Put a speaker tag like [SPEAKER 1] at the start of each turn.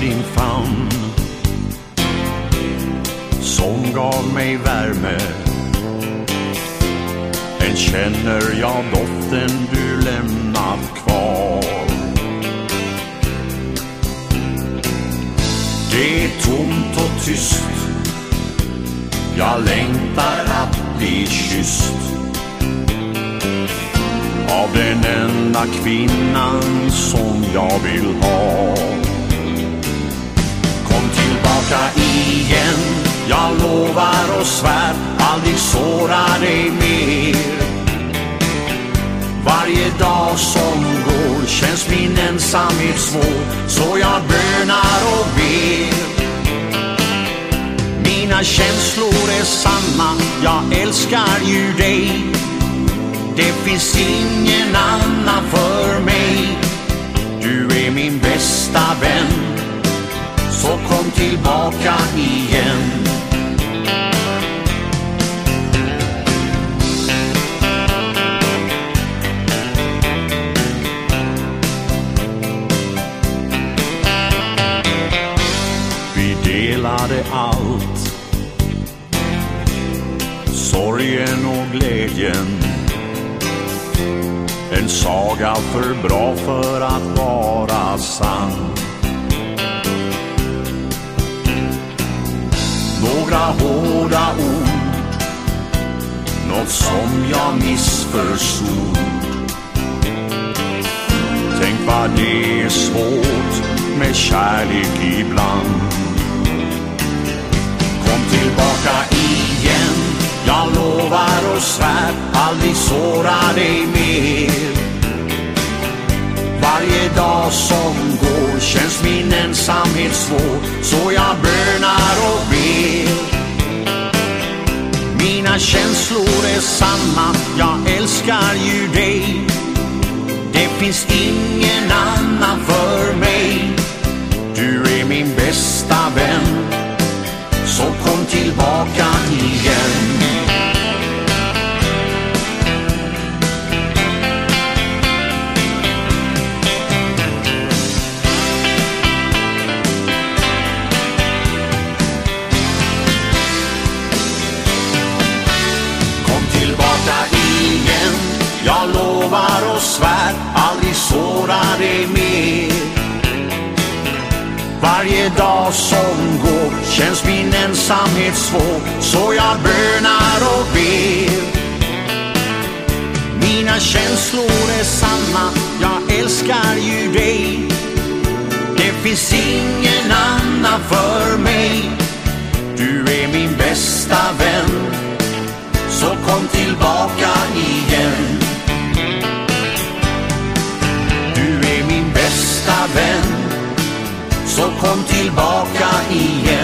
[SPEAKER 1] din famn som gav mig värme. Än känner jag doften du lämnat kvar. Det är tomt och tyst. Jag längtar att bli kysst. Av den enda kvinnan som jag vill ha. Lovar och svär aldrig såra dig mer. Varje dag som går känns min ensamhet svår så jag bönar och ber. Mina känslor är sanna, jag älskar ju dig. Det finns ingen annan för mig. Du är min bästa vän. Så kom tillbaka igen. Delade allt. Sorgen och glädjen en saga för bra för att vara sann. Några hårda ord, något som jag missförstod. Tänk vad det är svårt med kärlek ibland. Och svär aldrig såra dig mer. Varje dag som går känns min ensamhet svår Så jag bönar och ber. Mina känslor är samma, jag älskar ju dig. Det finns inget såra dig mer Varje dag som går känns min ensamhet svår Så jag bönar och ber. Mina känslor är sanna, jag älskar ju dig. Det finns ingen annan för mig. Du är min bästa vän. Så kom tillbaka igen tillbaka igen.